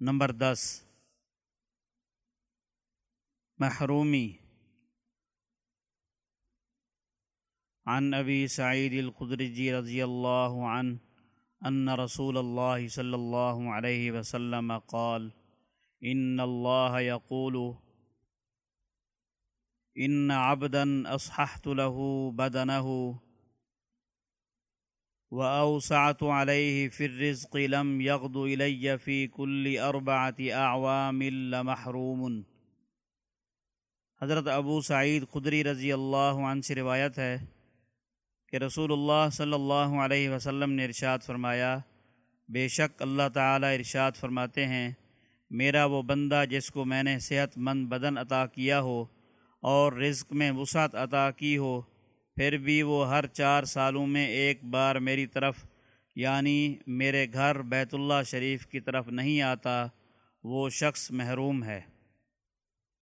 Number دس. محرومي. عن أبي سعيد الخدري رضي الله عنه أن رسول الله صلى الله عليه وسلم قال إن الله يقول إن عبدا أصححت له بدنه واوسعت عليه في الرزق لم يغد الي في كل اربعه اعوام لمحروم حضرت ابو سعید خدری رضی اللہ عنہ سے روایت ہے کہ رسول اللہ صلی اللہ علیہ وسلم نے ارشاد فرمایا، بے شک اللہ تعالی ارشاد فرماتے ہیں، میرا وہ بندہ جس کو میں نے صحت مند بدن عطا کیا ہو اور رزق میں وسعت عطا کی ہو پھر بھی وہ ہر چار سالوں میں ایک بار میری طرف یعنی میرے گھر بیت اللہ شریف کی طرف نہیں آتا، وہ شخص محروم ہے۔